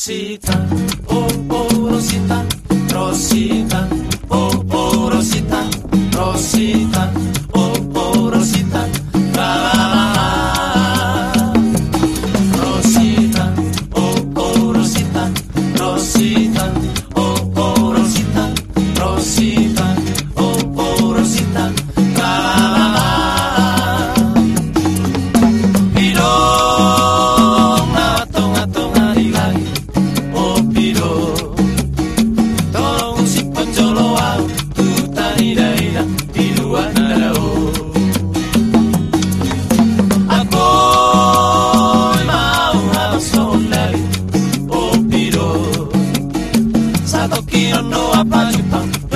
Rosita, oh, oh, Rosita, Rosita. Sadoki no apachupan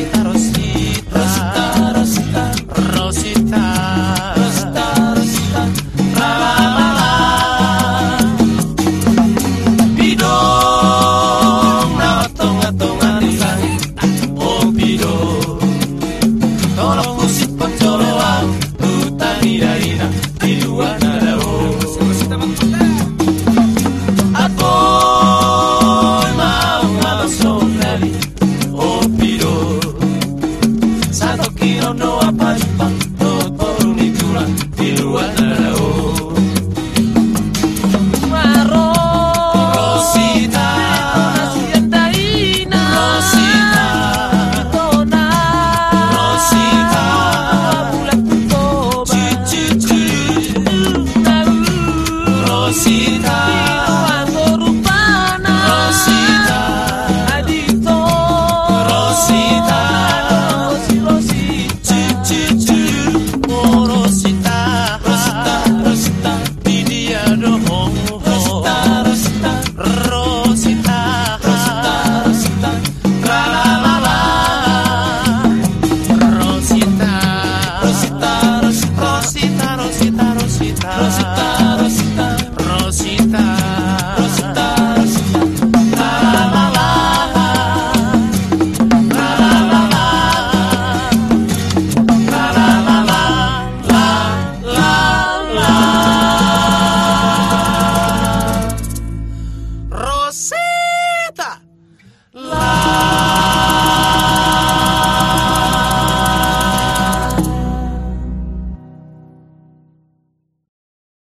si aros